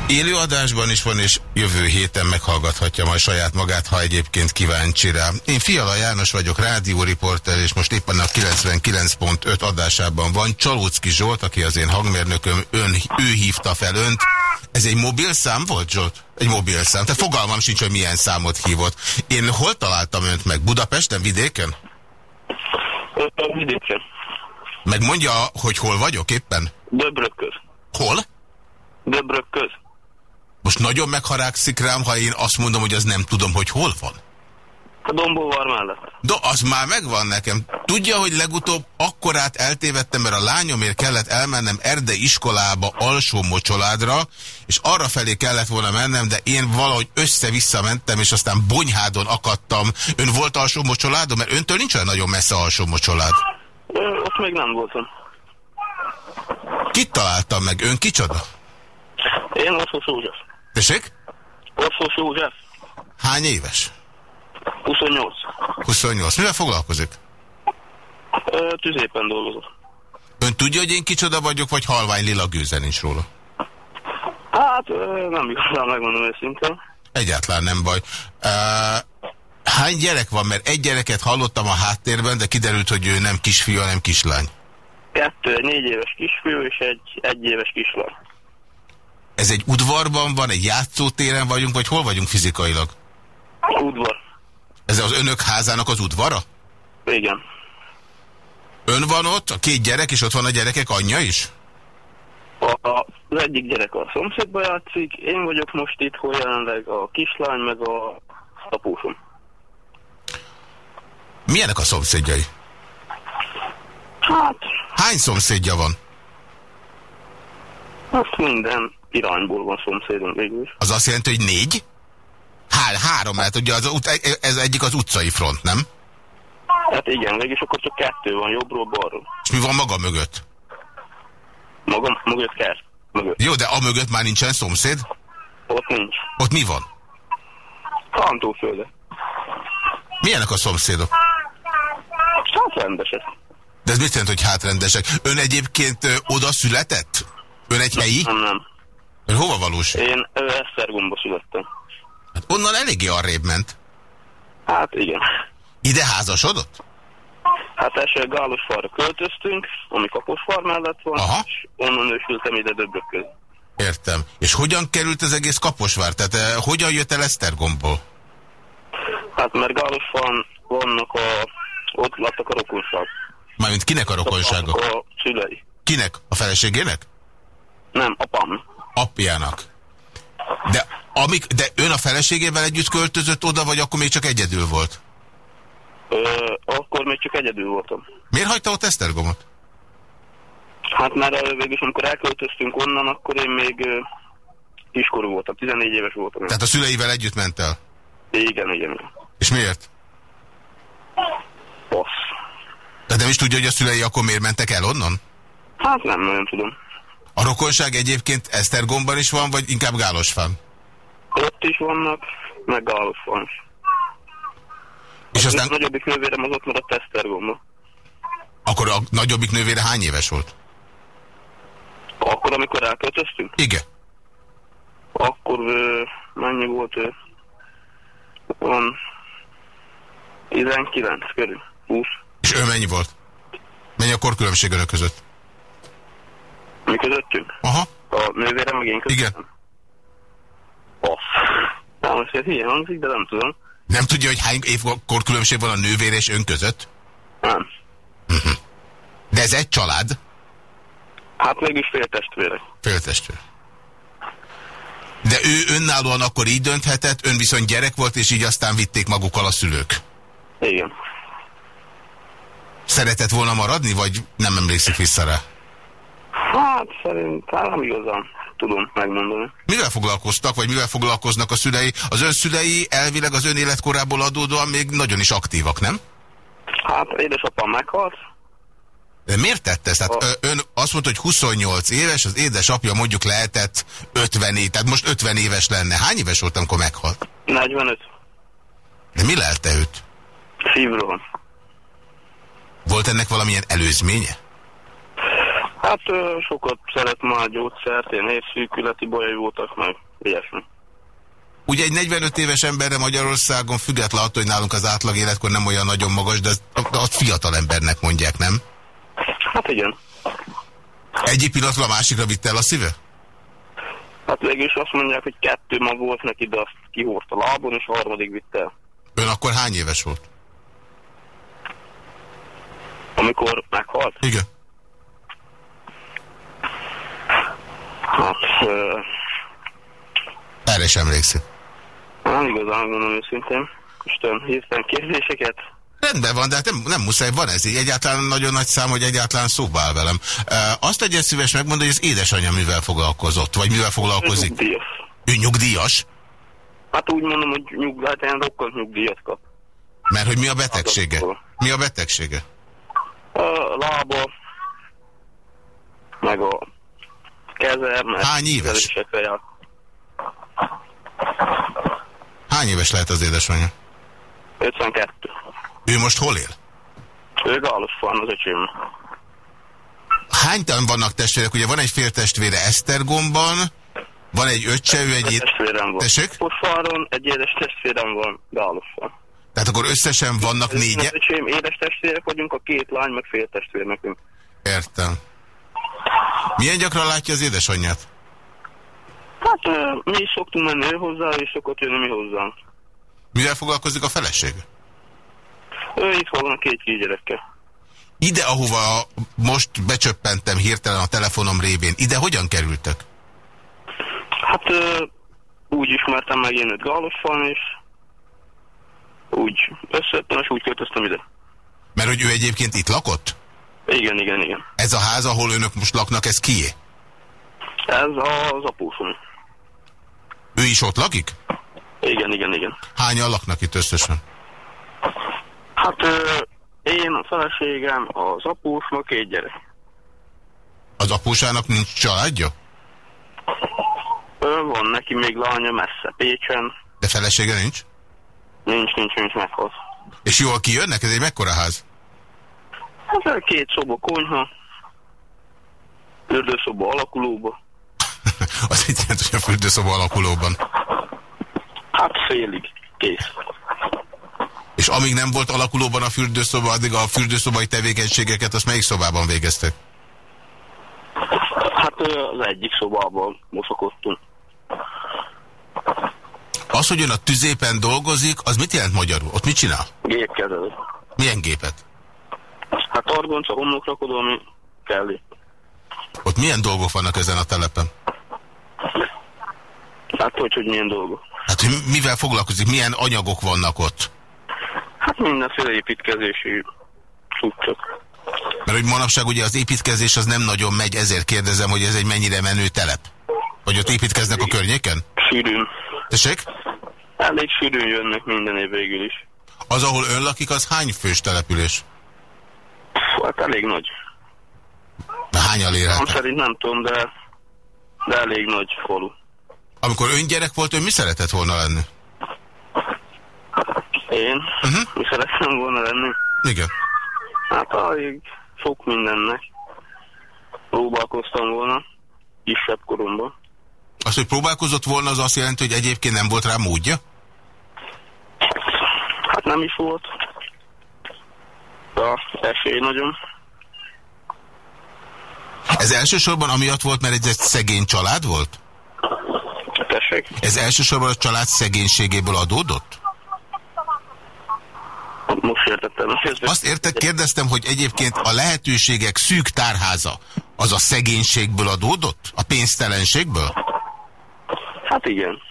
Élőadásban is van, és jövő héten meghallgathatja majd saját magát, ha egyébként kíváncsi rá. Én Fiala János vagyok, rádióriporter, és most éppen a 99.5 adásában van. Csalócki Zsolt, aki az én hangmérnököm, ön, ő hívta fel önt. Ez egy mobil szám volt, Zsolt? Egy mobil szám. Tehát fogalmam sincs, hogy milyen számot hívott. Én hol találtam önt meg? Budapesten, vidéken? Vidéken. Meg mondja, hogy hol vagyok éppen? Döbrököz. Hol? Döbrököz. Most nagyon megharágszik rám, ha én azt mondom, hogy az nem tudom, hogy hol van. A dombóvar mellett. Do, az már megvan nekem. Tudja, hogy legutóbb akkorát eltévedtem, mert a lányomért kellett elmennem Erde iskolába alsó mocsoládra, és arra felé kellett volna mennem, de én valahogy össze-vissza mentem, és aztán Bonyhádon akadtam. Ön volt alsó mocsoládon? Mert öntől nincs olyan nagyon messze alsó mocsolád. Ö, ott még nem voltam. Kit találtam meg? Ön kicsoda? Én Oszos József. Tessék? Oszos József. Hány éves? 28. 28. Mivel foglalkozik? Tüzépen dolgozok. Ön tudja, hogy én kicsoda vagyok, vagy halvány lila gőze nincs róla? Hát nem igazán megmondom őszintén. Egyáltalán nem baj. Hány gyerek van? Mert egy gyereket hallottam a háttérben, de kiderült, hogy ő nem kisfiú, hanem kislány. Kettő, négy éves kisfiú és egy egy éves kislány. Ez egy udvarban van, egy játszótéren vagyunk, vagy hol vagyunk fizikailag? Udvar. Önök házának az udvara? Igen. Ön van ott, a két gyerek, és ott van a gyerekek anyja is? A, az egyik gyerek a szomszédba játszik, én vagyok most itt, hogy jelenleg a kislány, meg a apósom. Milyenek a szomszédjai? Hát, Hány szomszédja van? azt minden irányból van szomszédunk végül is. Az azt jelenti, hogy négy? Hár, három, mert ugye az, ez egyik az utcai front, nem? Hát igen, végül is akkor csak kettő van, jobbról, balról. És mi van maga mögött? Magam, mögött kert. Mögött. Jó, de a mögött már nincsen szomszéd? Ott nincs. Ott mi van? Kantófölde. Milyenek a szomszédok? Hát rendesek. De ez mit jelent, hogy hátrendesek? Ön egyébként ö, oda született? Ön egy helyi? Nem, nem. Ön hova valós? Én Esztergomba születtem. Hát onnan eléggé arrébb ment. Hát igen. Ide házasodott? Hát első Gálosfarra költöztünk, ami Kaposfar mellett van, Aha. és onnan ősültem ide Döbrököz. Értem. És hogyan került az egész Kaposvár? Tehát eh, hogyan jött el Esztergomból? Hát mert Gálosfan vannak a... ott laktak a rokonság. Mármint kinek a rokonsága? A szülei. Kinek? A feleségének? Nem, apám. Apjának. De, amik, de ön a feleségével együtt költözött oda, vagy akkor még csak egyedül volt? Ö, akkor még csak egyedül voltam. Miért hagyta ott Esztergomot? Hát már végül is, amikor elköltöztünk onnan, akkor én még kiskorú voltam, 14 éves voltam. Tehát a szüleivel együtt ment el. Igen, igen. És miért? Passz. De nem is tudja, hogy a szülei akkor miért mentek el onnan? Hát nem nagyon tudom. A rokonság egyébként Esztergomban is van, vagy inkább Gálosfán? Ott is vannak, meg is. És Az aztán nagyobbik nővérem az ott maradt Esztergomba. akkor a nagyobbik nővére hány éves volt? Akkor, amikor elköltöztünk, Igen. akkor mennyi volt ő? Van 19 körül, 20. És ő mennyi volt? Mennyi a korkülönbség önök között? Mi közöttünk? Aha. A nővérem meg én közöttem? Igen. Passz. Nem, most ez ilyen hangzik, de nem tudom. Nem tudja, hogy hány év korkülönbség van a nővér és ön között? Nem. De ez egy család? Hát mégis fél testvérek. Féltestvér. De ő önállóan akkor így dönthetett, ön viszont gyerek volt, és így aztán vitték magukkal a szülők. Igen. Szeretett volna maradni, vagy nem emlékszik vissza rá? Hát szerintem nem igazán tudom megmondani. Mivel foglalkoztak, vagy mivel foglalkoznak a szülei? Az ön szülei elvileg az ön életkorából adódóan még nagyon is aktívak, nem? Hát édesapám meghalt, De miért tette ezt? Tehát ö, ön azt mondta, hogy 28 éves, az édesapja mondjuk lehetett 50 év, tehát most 50 éves lenne. Hány éves volt, amikor meghalt? 45. De mi lelte őt? Szívről van. Volt ennek valamilyen előzménye? Hát sokat szeret már gyógyszert, én évszűkületi bajai voltak meg, ilyesmi. Ugye egy 45 éves emberre Magyarországon, független attól, hogy nálunk az átlag életkor nem olyan nagyon magas, de azt fiatal embernek mondják, nem? Hát igen. Egyik pillanatra a másikra vitte el a szíve? Hát végül is azt mondják, hogy kettő mag volt neki, de azt a lábon, és a harmadik vitte el. Ön akkor hány éves volt? Amikor meghalt? Igen. Hát... Uh... Erre sem emlékszik. Nem igazán gondolom őszintén. Isten, hirtelen kérdéseket. Rendben van, de hát nem, nem muszáj, van ez így. Egyáltalán nagyon nagy szám, hogy egyáltalán szóba áll velem. E, azt tegye szíves megmondani, hogy az édesanyja mivel foglalkozott, vagy mivel foglalkozik? Ő nyugdíjas. Ő nyugdíjas? Hát úgy mondom, hogy nyugdíjat, hát ilyen rokkant nyugdíjat kap. Mert hogy mi a betegsége? Mi a betegsége? A lába, meg a keze, meg Hány éves? Hány éves lehet az édesanyja? 52. Ő most hol él? Ő Gálos van az öcsém. Hánytan vannak testvérek? Ugye van egy féltestvére Esztergomban, van egy öccse, ő egy... Testvérem van. Tessék? Posváron egy édes testvérem van Gáloszban. Tehát akkor összesen vannak négyen? Öcsém édes testvérek vagyunk, a két lány meg féltestvér nekünk. Értem. Milyen gyakran látja az édesanyját? Hát mi is szoktunk menni ő hozzá, és szokott jönni mi hozzánk. Mivel foglalkozik a felesége? Ő itt van a két kisgyerekkel. Ide, ahova most becsöppentem hirtelen a telefonom révén, ide hogyan kerültek? Hát úgy ismertem meg én őt Galosfaln, és úgy összejöttem, és úgy költöztem ide. Mert hogy ő egyébként itt lakott? Igen, igen, igen. Ez a ház, ahol önök most laknak, ez kié? Ez az apósom. Ő is ott lakik? Igen, igen, igen. Hányan laknak itt összesen? Hát én, a feleségem, az após, ma két gyerek. Az apósának nincs családja? Ö, van neki még lánya messze, Pécsen. De felesége nincs? Nincs, nincs, nincs meghalt. És jól kijönnek? Ez egy mekkora ház? Hát két szoba konyha, fürdőszoba alakulóba. az egy jelent, hogy a fürdőszoba alakulóban. Hát félig, kész. És amíg nem volt alakulóban a fürdőszoba, addig a fürdőszobai tevékenységeket azt melyik szobában végeztek? Hát az egyik szobában mosakodtunk. Az, hogy ön a tüzépen dolgozik, az mit jelent magyarul? Ott mit csinál? Gépkezelő. Milyen gépet? Hát argonca, homlokrakodó, ami kell. Ott milyen dolgok vannak ezen a telepen? Hát hogy, hogy milyen dolgok? Hát, hogy mivel foglalkozik? Milyen anyagok vannak ott? Hát mindenféle építkezési cuccok. Mert hogy manapság ugye az építkezés az nem nagyon megy, ezért kérdezem, hogy ez egy mennyire menő telep. Hogy ott építkeznek a környéken? Sűrűn. Tessék? Elég sűrűn jönnek minden év végül is. Az, ahol ön lakik, az hány fős település? Hát elég nagy. Hányan Nem élhetnek? szerint nem tudom, de, de elég nagy falu. Amikor ön gyerek volt, ön mi szeretett volna lenni? Én? Uh -huh. Mi szerettem volna lenni? Igen. Hát alig sok mindennek. Próbálkoztam volna. Kisebb koromban. Az, hogy próbálkozott volna, az azt jelenti, hogy egyébként nem volt rá módja? Hát nem is volt. De esély nagyon. Ez elsősorban amiatt volt, mert ez egy szegény család volt? Tessék? Ez elsősorban a család szegénységéből adódott? Most. Értettem. Azt értek, kérdeztem, hogy egyébként a lehetőségek szűk tárháza az a szegénységből adódott? A pénztelenségből? Hát igen.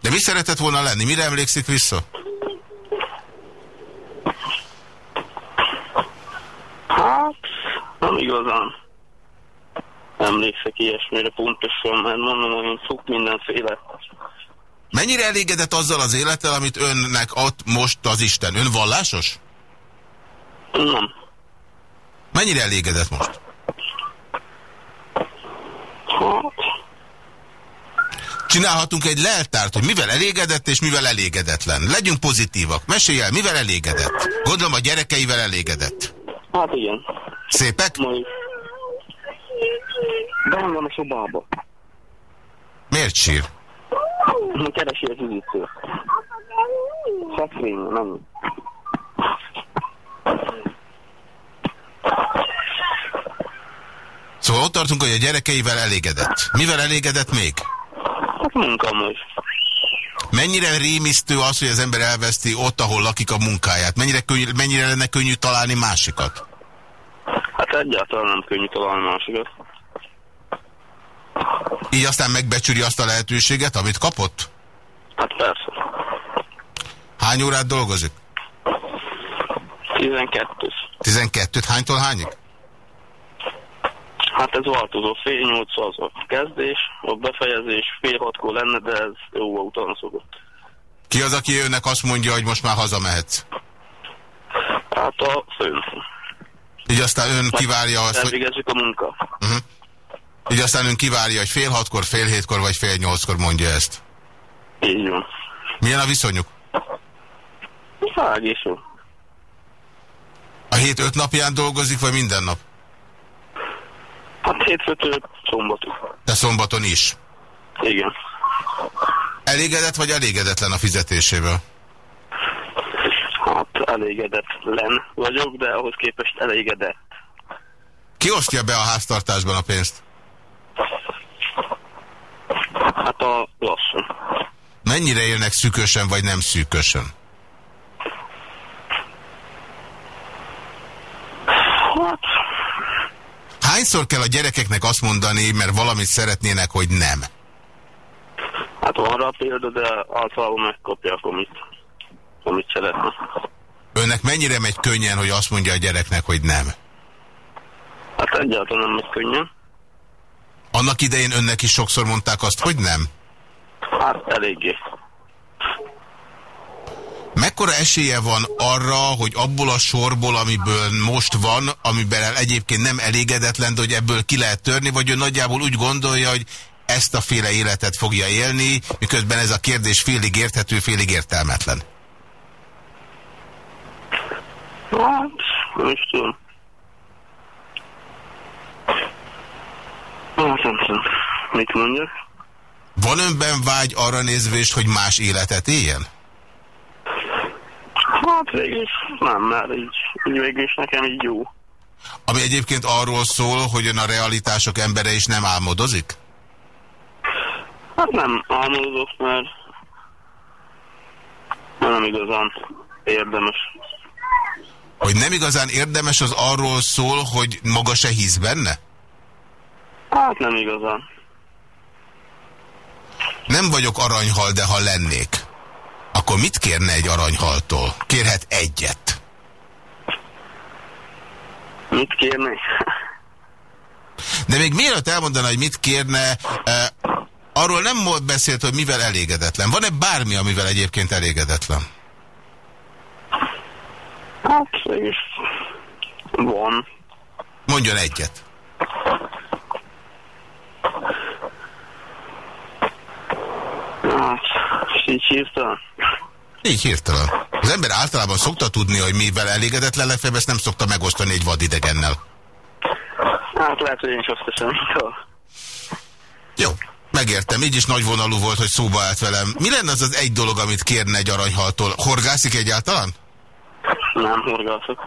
De mi szeretett volna lenni? Mire emlékszik vissza? Hát, nem igazán. Emlékszek ilyesmire pontosan, mert mondom, hogy sok mindenféle. Mennyire elégedett azzal az élettel, amit önnek ad most az Isten? Ön vallásos? Nem. Mennyire elégedett most? Hát, Csinálhatunk egy leltárt, hogy mivel elégedett és mivel elégedetlen. Legyünk pozitívak. Mesélj el, mivel elégedett? Gondolom a gyerekeivel elégedett. Hát igen. Szépek? Majd van a szobába. Miért sír? Keresi az üdítőt. Szekrény, nem. Szóval ott tartunk, hogy a gyerekeivel elégedett. Mivel elégedett még? Hát munkámmal is. Mennyire rémisztő az, hogy az ember elveszti ott, ahol lakik a munkáját? Mennyire, könnyű, mennyire lenne könnyű találni másikat? Hát egyáltalán nem könnyű találni másikat. Így aztán megbecsüli azt a lehetőséget, amit kapott? Hát persze. Hány órát dolgozik? 12 12-t hánytól hányig? Hát ez változó, fél nyolc az a kezdés, a befejezés fél hatkor lenne, de ez jó utána szokott. Ki az, aki önnek azt mondja, hogy most már hazamehetsz? Hát a főn. Így aztán ön kivárja azt, hogy... A munka. Uh -huh. Így aztán ön kivárja, hogy fél hatkor, fél hétkor vagy fél nyolckor mondja ezt. Így van. Milyen a viszonyuk? Hát egész jó. A hét öt napján dolgozik, vagy minden nap? Hát hétfőtől szombatig. De szombaton is. Igen. Elégedett vagy elégedetlen a fizetésével? Hát elégedetlen vagyok, de ahhoz képest elégedett. Ki osztja be a háztartásban a pénzt? Hát a lassan. Mennyire élnek szűkösen, vagy nem szűkösen? Hát, Hányszor kell a gyerekeknek azt mondani, mert valamit szeretnének, hogy nem? hát van rá példa, de általában megkapják, amit, amit szeretne. Önnek mennyire megy könnyen, hogy azt mondja a gyereknek, hogy nem? Hát egyáltalán nem megy könnyen. Annak idején önnek is sokszor mondták azt, hogy nem? Hát eléggé. Mekkora esélye van arra, hogy abból a sorból, amiből most van, amiben egyébként nem elégedetlen, de hogy ebből ki lehet törni, vagy ő nagyjából úgy gondolja, hogy ezt a féle életet fogja élni, miközben ez a kérdés félig érthető, félig értelmetlen. Hát, nem is tudom. Hát nem tudom. Mit mondjak? Van önben vágy arra nézvést, hogy más életet éljen? Hát végül is nem, mert így, így végül is nekem így jó. Ami egyébként arról szól, hogy ön a realitások embere is nem álmodozik? Hát nem álmodozok, mert nem igazán érdemes. Hogy nem igazán érdemes, az arról szól, hogy maga se hisz benne? Hát nem igazán. Nem vagyok aranyhal, de ha lennék, akkor mit kérne egy aranyhaltól? Kérhet egyet. Mit kérni? De még mielőtt elmondaná, hogy mit kérne, eh, arról nem volt beszélt, hogy mivel elégedetlen. Van-e bármi, amivel egyébként elégedetlen? Hát van. Mondjon egyet. Hát, így hirtelen. Így hirtelen. Az ember általában szokta tudni, hogy mivel elégedetlen legfeljebb, ezt nem szokta megosztani egy vadidegennel. Hát lehet, hogy én is azt teszem. Jó, megértem. Így is nagy vonalú volt, hogy szóba állt velem. Mi lenne az az egy dolog, amit kérne egy aranyhaltól? Horgászik egyáltalán? Nem horgászok.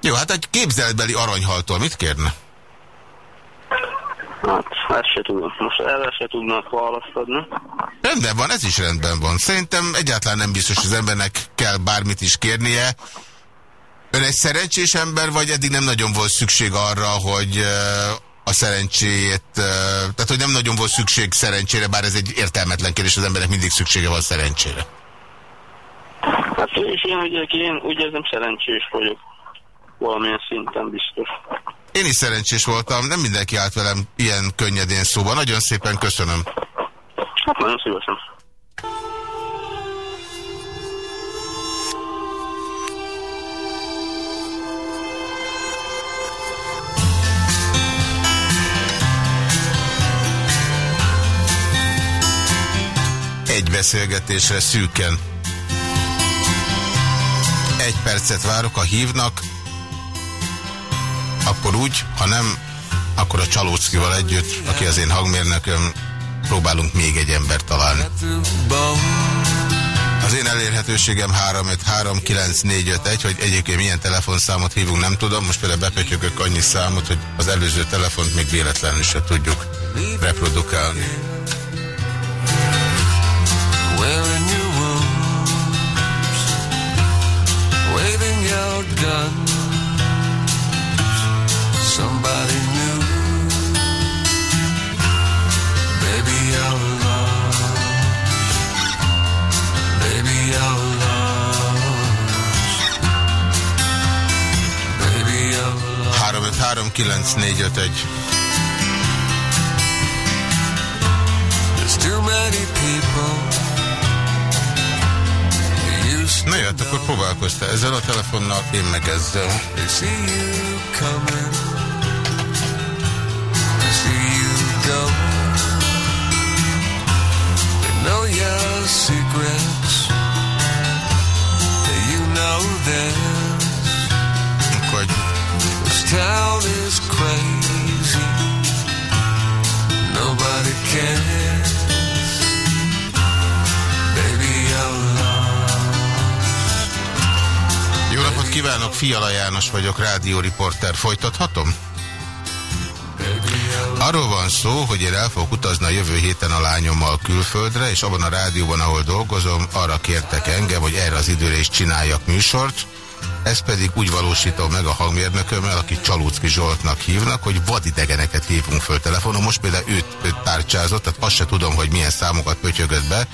Jó, hát egy képzeletbeli aranyhaltól mit kérne? Hát, ezt se tudom. Most erre se tudnak választ adni. Rendben van, ez is rendben van. Szerintem egyáltalán nem biztos, hogy az embernek kell bármit is kérnie. Ön egy szerencsés ember, vagy eddig nem nagyon volt szükség arra, hogy a szerencséjét, eh, tehát hogy nem nagyon volt szükség szerencsére, bár ez egy értelmetlen kérdés, az embernek mindig szüksége van szerencsére. Hát és én ugye, én úgy érzem szerencsés vagyok. Valamilyen szinten biztos. Én is szerencsés voltam, nem mindenki állt velem ilyen könnyedén szóba. Nagyon szépen köszönöm. Hát nagyon szívesen. Egy beszélgetésre szűken. Egy percet várok, ha hívnak, akkor úgy, ha nem, akkor a Csalóckival együtt, aki az én hangmérnököm, próbálunk még egy embert találni. Az én elérhetőségem 3539451, hogy egyébként milyen telefonszámot hívunk, nem tudom. Most például bepötyögök annyi számot, hogy az előző telefont még véletlenül se tudjuk reprodukálni. waving your guns. 353 There's too many people. Na jött, akkor próbálkozta ezzel a telefonnal, én meg ezzel. János vagyok, rádióriporter. Folytathatom? Arról van szó, hogy én el fogok utazni a jövő héten a lányommal külföldre, és abban a rádióban, ahol dolgozom, arra kértek engem, hogy erre az időre is csináljak műsort. Ez pedig úgy valósítom meg a hangmérnökömmel, aki Csalúcki Zsoltnak hívnak, hogy vadidegeneket hívunk föl telefonon. Most például őt, őt tárcsázott, tehát azt se tudom, hogy milyen számokat pötyögött be,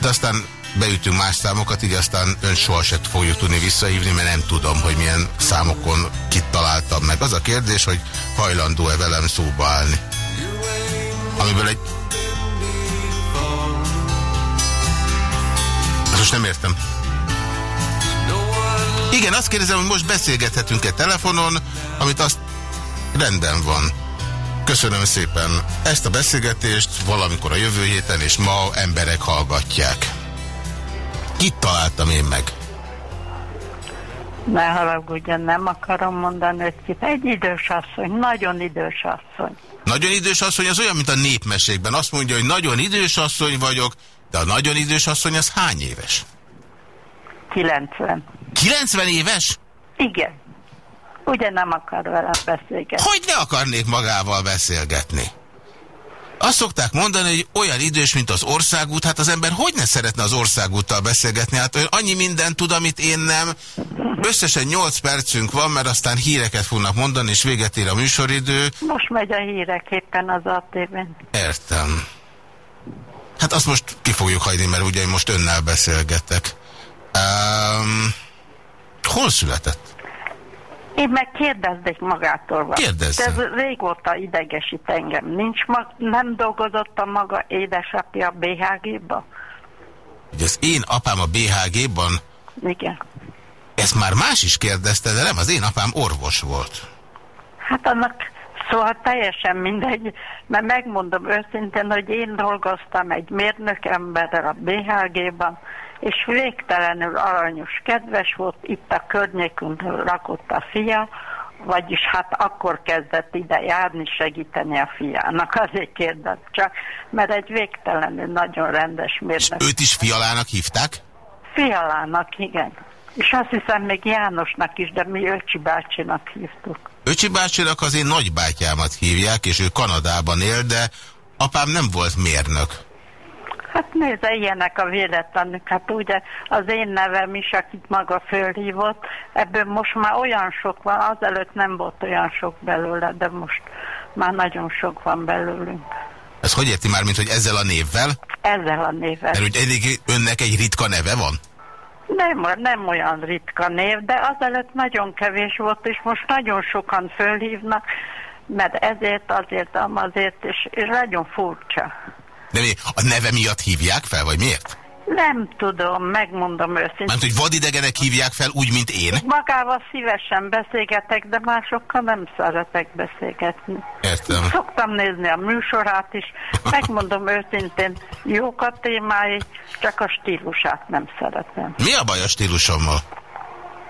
de aztán beütünk más számokat, így aztán ön soha se fogjuk tudni visszahívni, mert nem tudom, hogy milyen számokon kit találtam meg. Az a kérdés, hogy hajlandó-e velem szóba állni. Amiből egy... Azt most nem értem. Igen, azt kérdezem, hogy most beszélgethetünk-e telefonon, amit azt rendben van. Köszönöm szépen. Ezt a beszélgetést valamikor a jövő héten és ma emberek hallgatják. Kit találtam én meg? Ne haragudjon, nem akarom mondani, hogy kit. Egy idős asszony, nagyon idős asszony. Nagyon idős asszony, az olyan, mint a népmesékben. Azt mondja, hogy nagyon idős asszony vagyok, de a nagyon idős asszony az hány éves? 90. 90 éves? Igen. Ugye nem akar velem beszélgetni. Hogy ne akarnék magával beszélgetni? Azt szokták mondani, hogy olyan idős, mint az országút, hát az ember hogy ne szeretne az országúttal beszélgetni? Hát olyan annyi mindent tud, amit én nem. Összesen 8 percünk van, mert aztán híreket fognak mondani, és véget ér a műsoridő. Most megy a hírek éppen az ATV-ben. Értem. Hát azt most ki fogjuk hagyni, mert ugye most önnel beszélgetek. Um, hol született? Én meg kérdezték magától. Kérdezze. Ez régóta idegesít engem. Nincs mag, nem dolgozott a maga édesapja a BHG-ba? Hogy az én apám a BHG-ban? Igen. Ezt már más is kérdezte, de nem, az én apám orvos volt. Hát annak Szóval teljesen mindegy, mert megmondom őszintén, hogy én dolgoztam egy mérnök emberrel a BHG-ban, és végtelenül aranyos, kedves volt, itt a környékünk lakott a fia, vagyis hát akkor kezdett ide járni, segíteni a fiának, azért kérdett csak, mert egy végtelenül nagyon rendes mérnök. És őt is fialának hívták? Fialának, igen. És azt hiszem még Jánosnak is, de mi Öcsi bácsinak hívtuk. Öcsi bácsinak az én nagybátyámat hívják, és ő Kanadában él, de apám nem volt mérnök. Hát nézze, ilyenek a véletlenük. Hát ugye az én nevem is, akit maga fölhívott, ebből most már olyan sok van, azelőtt nem volt olyan sok belőle, de most már nagyon sok van belőlünk. Ez hogy érti már, mint hogy ezzel a névvel? Ezzel a névvel. Mert hogy eddig önnek egy ritka neve van? Nem, nem olyan ritka név, de azelőtt nagyon kevés volt, és most nagyon sokan fölhívnak, mert ezért, azért, azért, és, és nagyon furcsa. De mi, a neve miatt hívják fel, vagy miért? Nem tudom, megmondom őszintén. Mert hogy vadidegenek hívják fel úgy, mint én? Magával szívesen beszélgetek, de másokkal nem szeretek beszélgetni. Értem. Szoktam nézni a műsorát is. Megmondom őszintén, jók a témái, csak a stílusát nem szeretem. Mi a baj a stílusommal?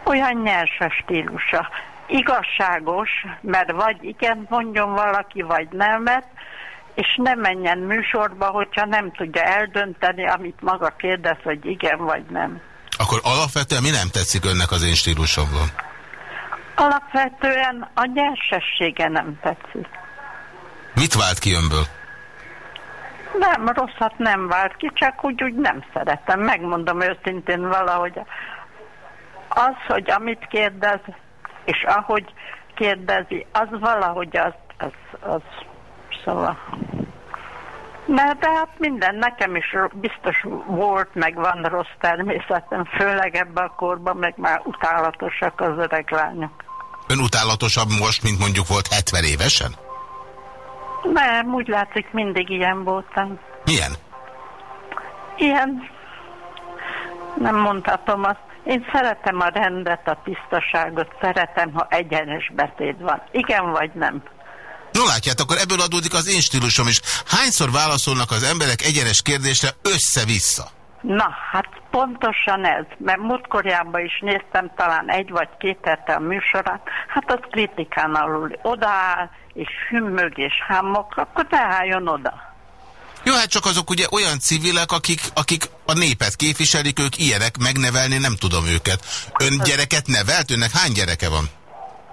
Olyan nyers a stílusa. igazságos, mert vagy igen mondjon valaki, vagy nemet, és ne menjen műsorba, hogyha nem tudja eldönteni, amit maga kérdez, hogy igen vagy nem. Akkor alapvetően mi nem tetszik önnek az én stílusomban? Alapvetően a nyersessége nem tetszik. Mit vált ki önből? Nem, rosszat nem vált ki, csak úgy, úgy nem szeretem. Megmondom őszintén valahogy. Az, hogy amit kérdez, és ahogy kérdezi, az valahogy az, az, az szóval. Na, de hát minden, nekem is biztos volt, meg van rossz természetem, főleg ebben a korban, meg már utálatosak az öreg lányok. Ön utálatosabb most, mint mondjuk volt 70 évesen? Nem, úgy látszik, mindig ilyen voltam. Milyen? Ilyen, nem mondhatom azt. Én szeretem a rendet, a tisztaságot, szeretem, ha egyenes beszéd van. Igen vagy nem? No látját, akkor ebből adódik az én stílusom is. Hányszor válaszolnak az emberek egyenes kérdésre össze-vissza? Na, hát pontosan ez, mert múltkorjában is néztem talán egy vagy két hete a műsorát, hát az kritikán alul odaáll, és hümmög és hámok, akkor ne álljon oda. Jó, hát csak azok ugye olyan civilek, akik, akik a népet képviselik, ők ilyenek, megnevelni nem tudom őket. Ön gyereket nevelt? Önnek hány gyereke van?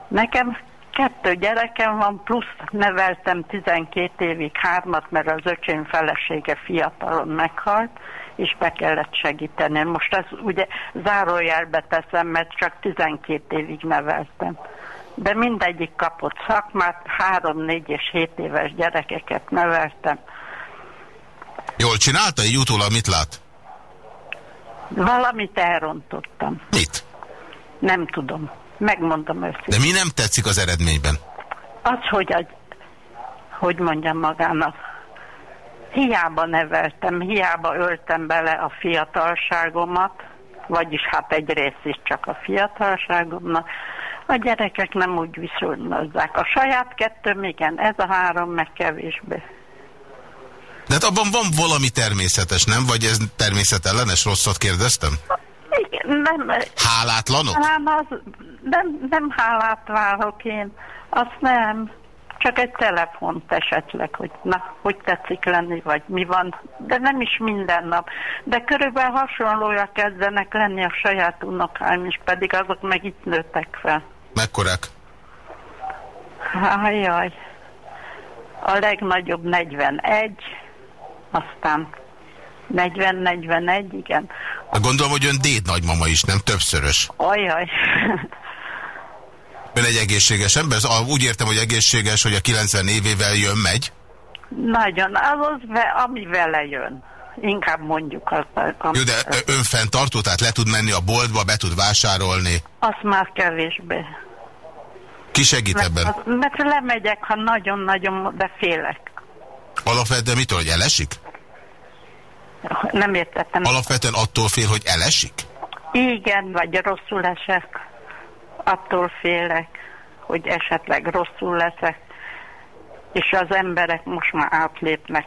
Nekem kettő gyerekem van, plusz neveltem 12 évig hármat, mert az öcsém felesége fiatalon meghalt, és be kellett segíteni. Most ezt ugye zárójelbe teszem, mert csak 12 évig neveltem. De mindegyik kapott szakmát, három, négy és hét éves gyerekeket neveltem. Jól csinálta? Így utólag mit lát? Valamit elrontottam. Mit? Nem tudom. Megmondom őszintén. De mi nem tetszik az eredményben? Az, hogy, egy, hogy mondjam magának, hiába neveltem, hiába öltem bele a fiatalságomat, vagyis hát egy rész is csak a fiatalságomnak, a gyerekek nem úgy viszonylazzák. A saját kettőm igen, ez a három meg kevésbé. De hát abban van valami természetes, nem? Vagy ez természetellenes? Rosszat kérdeztem? Igen, nem. Hálátlanok? Nem, az, nem, nem hálát válok én. Azt nem. Csak egy telefont esetleg, hogy na, hogy tetszik lenni, vagy mi van. De nem is minden nap. De körülbelül hasonlója kezdenek lenni a saját unokáim is, pedig azok meg itt nőttek fel. Mekkorák? Hájjaj. A legnagyobb 41, aztán 40-41, igen. Gondolom, hogy ön déd nagymama is, nem többszörös. Ajaj. Ön egy egészséges ember? Úgy értem, hogy egészséges, hogy a 90 évével jön, megy? Nagyon, az az, ami vele jön. Inkább mondjuk azt. Ami Jó, de ön fenntartó, tehát le tud menni a boltba, be tud vásárolni? Azt már kevésbé. Ki segít mert, ebben? Az, mert lemegyek, ha nagyon-nagyon, de félek. Alapvetően mitől, hogy elesik? Nem értettem. Alapvetően attól fél, hogy elesik? Igen, vagy rosszul esek. Attól félek, hogy esetleg rosszul leszek. És az emberek most már átlépnek.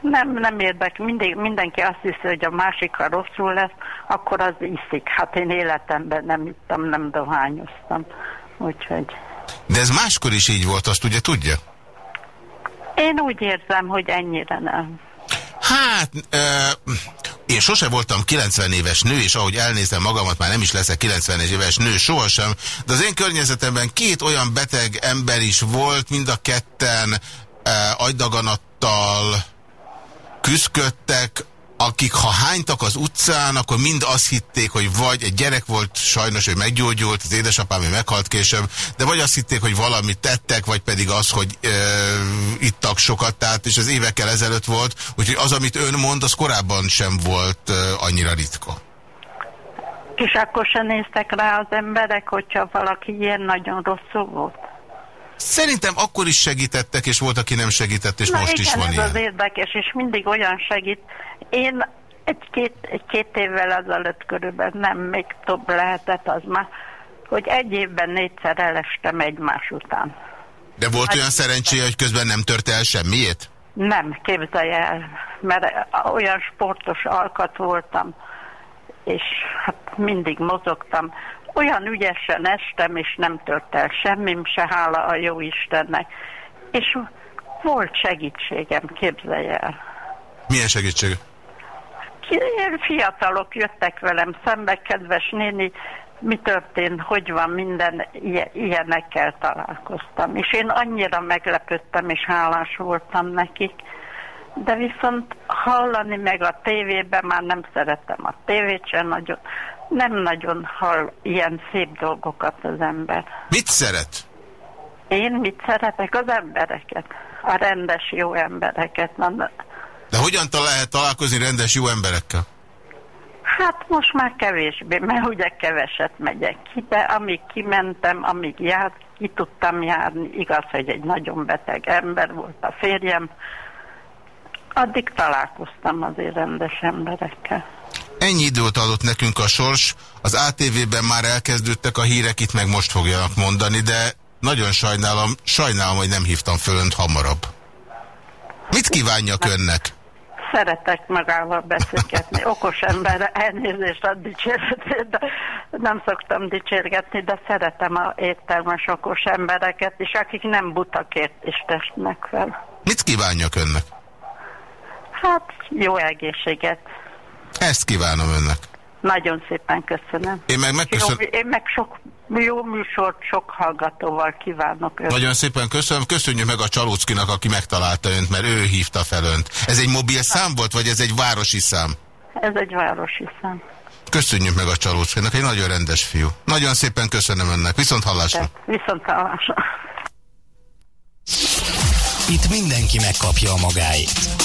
Nem, nem érdek. Mindig, mindenki azt hiszi, hogy a másik, ha rosszul lesz, akkor az iszik. Hát én életemben nem ittam, nem dohányoztam. Úgyhogy... De ez máskor is így volt, azt ugye tudja? Én úgy érzem, hogy ennyire nem. Hát, euh, én sose voltam 90 éves nő, és ahogy elnézem magamat, már nem is leszek 90 éves nő, sohasem, de az én környezetemben két olyan beteg ember is volt, mind a ketten euh, agydaganattal küzdködtek, akik ha hánytak az utcán, akkor mind azt hitték, hogy vagy egy gyerek volt sajnos, hogy meggyógyult, az édesapám hogy meghalt később, de vagy azt hitték, hogy valamit tettek, vagy pedig az, hogy e, ittak sokat, tehát és az évekkel ezelőtt volt, úgyhogy az, amit ön mond, az korábban sem volt e, annyira ritka. És akkor sem néztek rá az emberek, hogyha valaki ilyen nagyon rosszul volt? Szerintem akkor is segítettek, és volt, aki nem segített, és Na most igen, is van ez ilyen. az érdekes, és mindig olyan segít. Én egy-két egy két évvel azelőtt körülbelül, nem, még több lehetett az már, hogy egy évben négyszer elestem egymás után. De volt olyan szerencséje, hogy közben nem tört el semmiét? Nem, képzelj el, mert olyan sportos alkat voltam, és hát mindig mozogtam. Olyan ügyesen estem, és nem tört el semmim se, hála a jó Istennek. És volt segítségem, képzelj el. Milyen segítség? Ilyen fiatalok jöttek velem szembe, kedves néni, mi történt, hogy van, minden ilyenekkel találkoztam. És én annyira meglepődtem, és hálás voltam nekik. De viszont hallani meg a tévében, már nem szeretem a tévét sem nagyon, nem nagyon hall ilyen szép dolgokat az ember. Mit szeret? Én mit szeretek? Az embereket. A rendes, jó embereket. De hogyan lehet találkozni rendes, jó emberekkel? Hát most már kevésbé, mert ugye keveset megyek ki, de amíg kimentem, amíg járt, ki tudtam járni, igaz, hogy egy nagyon beteg ember volt a férjem, addig találkoztam azért rendes emberekkel. Ennyi időt adott nekünk a sors, az ATV-ben már elkezdődtek a hírek, itt meg most fogjanak mondani, de nagyon sajnálom, sajnálom, hogy nem hívtam föl önt hamarabb. Mit kívánjak önnek? Szeretek magával beszélgetni. Okos ember, elnézést a dicséretét, de nem szoktam dicsérgetni, de szeretem a értelmes okos embereket, és akik nem butakért is testnek fel. Mit kívánjak önnek? Hát, jó egészséget. Ezt kívánom önnek. Nagyon szépen köszönöm. Én meg megköszönöm. Én meg sok jó műsort sok hallgatóval kívánok önt. Nagyon szépen köszönöm. Köszönjük meg a Csalóckinak, aki megtalálta önt, mert ő hívta fel önt. Ez egy mobil szám volt, vagy ez egy városi szám? Ez egy városi szám. Köszönjük meg a Csalóckinak, egy nagyon rendes fiú. Nagyon szépen köszönöm önnek. Viszont hallásra. Viszont hallásra. Itt mindenki megkapja a magáit.